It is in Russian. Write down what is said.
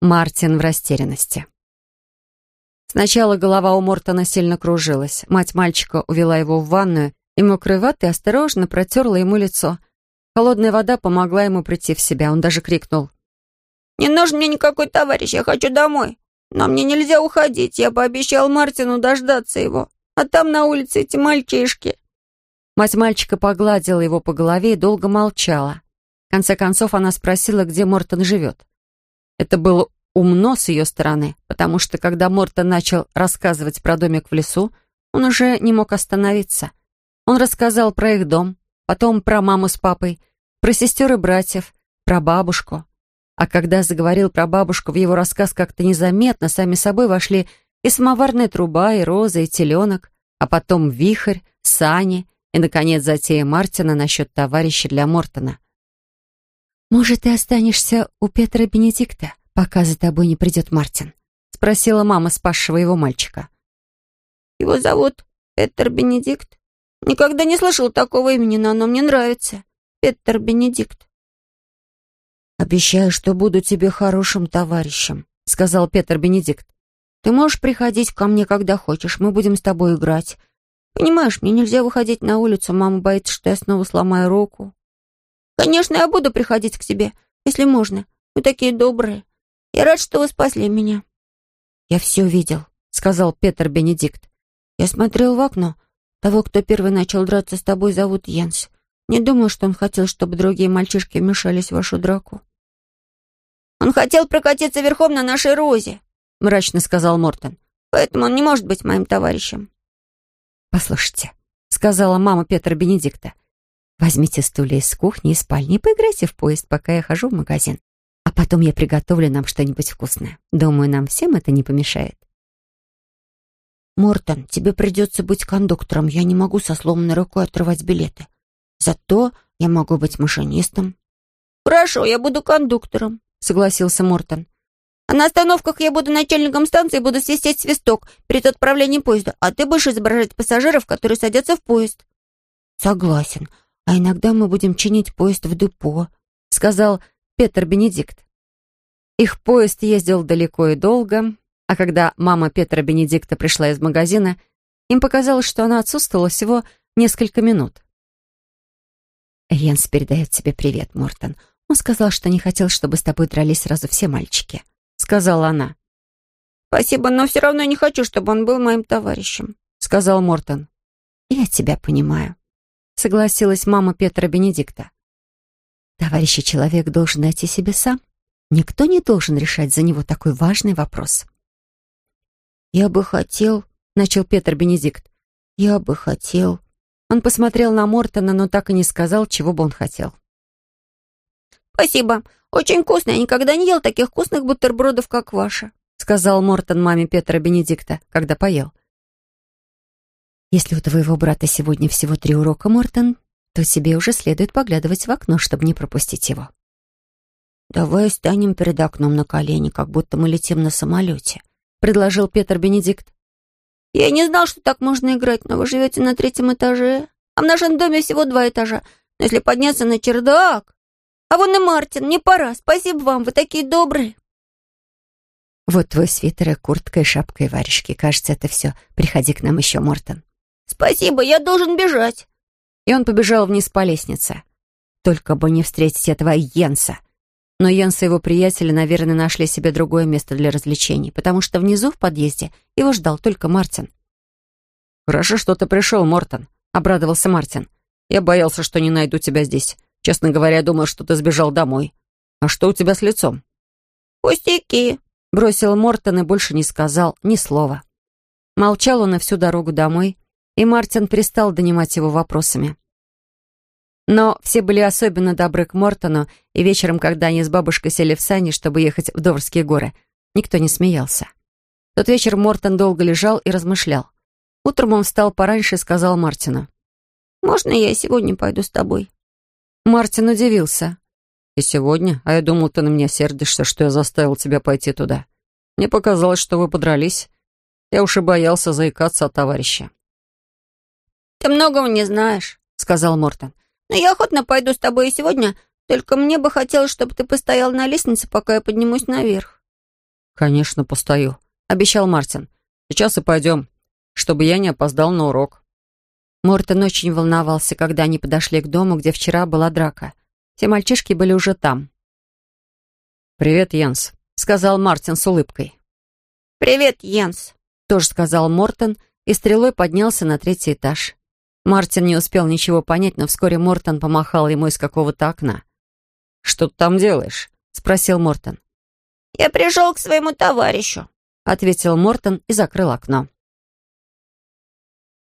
Мартин в растерянности. Сначала голова у Мортона сильно кружилась. Мать мальчика увела его в ванную и мокрой ватой осторожно протерла ему лицо. Холодная вода помогла ему прийти в себя. Он даже крикнул. «Не нужен мне никакой товарищ, я хочу домой. Но мне нельзя уходить, я пообещал Мартину дождаться его. А там на улице эти мальчишки». Мать мальчика погладила его по голове и долго молчала. В конце концов она спросила, где Мортон живет. Это было умно с ее стороны, потому что когда Мортон начал рассказывать про домик в лесу, он уже не мог остановиться. Он рассказал про их дом, потом про маму с папой, про сестер и братьев, про бабушку. А когда заговорил про бабушку, в его рассказ как-то незаметно сами собой вошли и самоварная труба, и роза, и теленок, а потом вихрь, сани и, наконец, затея Мартина насчет товарища для Мортона. «Может, ты останешься у Петра Бенедикта, пока за тобой не придет Мартин?» — спросила мама спасшего его мальчика. «Его зовут Петр Бенедикт?» Никогда не слышал такого имени, но оно мне нравится. Петер Бенедикт. «Обещаю, что буду тебе хорошим товарищем», — сказал Петр Бенедикт. «Ты можешь приходить ко мне, когда хочешь, мы будем с тобой играть. Понимаешь, мне нельзя выходить на улицу, мама боится, что я снова сломаю руку». «Конечно, я буду приходить к тебе, если можно. Вы такие добрые. Я рад, что вы спасли меня». «Я все видел», — сказал Петр Бенедикт. «Я смотрел в окно, того, кто первый начал драться с тобой, зовут Йенс. Не думаю, что он хотел, чтобы другие мальчишки вмешались в вашу драку». «Он хотел прокатиться верхом на нашей розе», — мрачно сказал Мортон. «Поэтому он не может быть моим товарищем». «Послушайте», — сказала мама Петра Бенедикта, «возьмите стулья из кухни и спальни и поиграйте в поезд, пока я хожу в магазин. А потом я приготовлю нам что-нибудь вкусное. Думаю, нам всем это не помешает». «Мортон, тебе придется быть кондуктором. Я не могу со сломанной рукой отрывать билеты. Зато я могу быть машинистом». «Хорошо, я буду кондуктором», — согласился Мортон. «А на остановках я буду начальником станции и буду свистеть свисток перед отправлением поезда, а ты будешь изображать пассажиров, которые садятся в поезд». «Согласен. А иногда мы будем чинить поезд в депо», — сказал Петр Бенедикт. Их поезд ездил далеко и долго, а когда мама Петра Бенедикта пришла из магазина, им показалось, что она отсутствовала всего несколько минут. «Йенс передает тебе привет, Мортон. Он сказал, что не хотел, чтобы с тобой дрались сразу все мальчики», — сказала она. «Спасибо, но все равно не хочу, чтобы он был моим товарищем», — сказал Мортон. «Я тебя понимаю», — согласилась мама Петра Бенедикта. «Товарищий человек должен найти себе сам. Никто не должен решать за него такой важный вопрос». «Я бы хотел...» — начал Петр Бенедикт. «Я бы хотел...» Он посмотрел на Мортона, но так и не сказал, чего бы он хотел. «Спасибо. Очень вкусно. Я никогда не ел таких вкусных бутербродов, как ваши», — сказал Мортон маме Петра Бенедикта, когда поел. «Если у твоего брата сегодня всего три урока, Мортон, то тебе уже следует поглядывать в окно, чтобы не пропустить его». «Давай станем перед окном на колени, как будто мы летим на самолете», — предложил Петр Бенедикт. «Я не знал, что так можно играть, но вы живете на третьем этаже, а в нашем доме всего два этажа. Но если подняться на чердак... А вон и Мартин, мне пора. Спасибо вам, вы такие добрые». «Вот твой свитер и куртка, и шапка, и варежки. Кажется, это все. Приходи к нам еще, Мортон». «Спасибо, я должен бежать». И он побежал вниз по лестнице. Только бы не встретить этого Йенса. Но Йенс и его приятели, наверное, нашли себе другое место для развлечений, потому что внизу, в подъезде, его ждал только Мартин. «Хорошо, что ты пришел, Мортон», — обрадовался Мартин. «Я боялся, что не найду тебя здесь. Честно говоря, думал, что ты сбежал домой. А что у тебя с лицом?» «Пустяки», — бросил Мортон и больше не сказал ни слова. Молчал он и всю дорогу домой, и Мартин перестал донимать его вопросами. Но все были особенно добры к Мортону, и вечером, когда они с бабушкой сели в сани, чтобы ехать в Доврские горы, никто не смеялся. тот вечер Мортон долго лежал и размышлял. Утром он встал пораньше и сказал Мартину. «Можно я сегодня пойду с тобой?» Мартин удивился. «И сегодня? А я думал, ты на меня сердишься, что я заставил тебя пойти туда. Мне показалось, что вы подрались. Я уж и боялся заикаться от товарища». «Ты многого не знаешь», — сказал Мортон. Но я охотно пойду с тобой и сегодня, только мне бы хотелось, чтобы ты постоял на лестнице, пока я поднимусь наверх». «Конечно, постою», — обещал Мартин. «Сейчас и пойдем, чтобы я не опоздал на урок». Мортон очень волновался, когда они подошли к дому, где вчера была драка. Все мальчишки были уже там. «Привет, Янс», — сказал Мартин с улыбкой. «Привет, Янс», — тоже сказал Мортон и стрелой поднялся на третий этаж. Мартин не успел ничего понять, но вскоре Мортон помахал ему из какого-то окна. «Что ты там делаешь?» — спросил Мортон. «Я пришел к своему товарищу», — ответил Мортон и закрыл окно.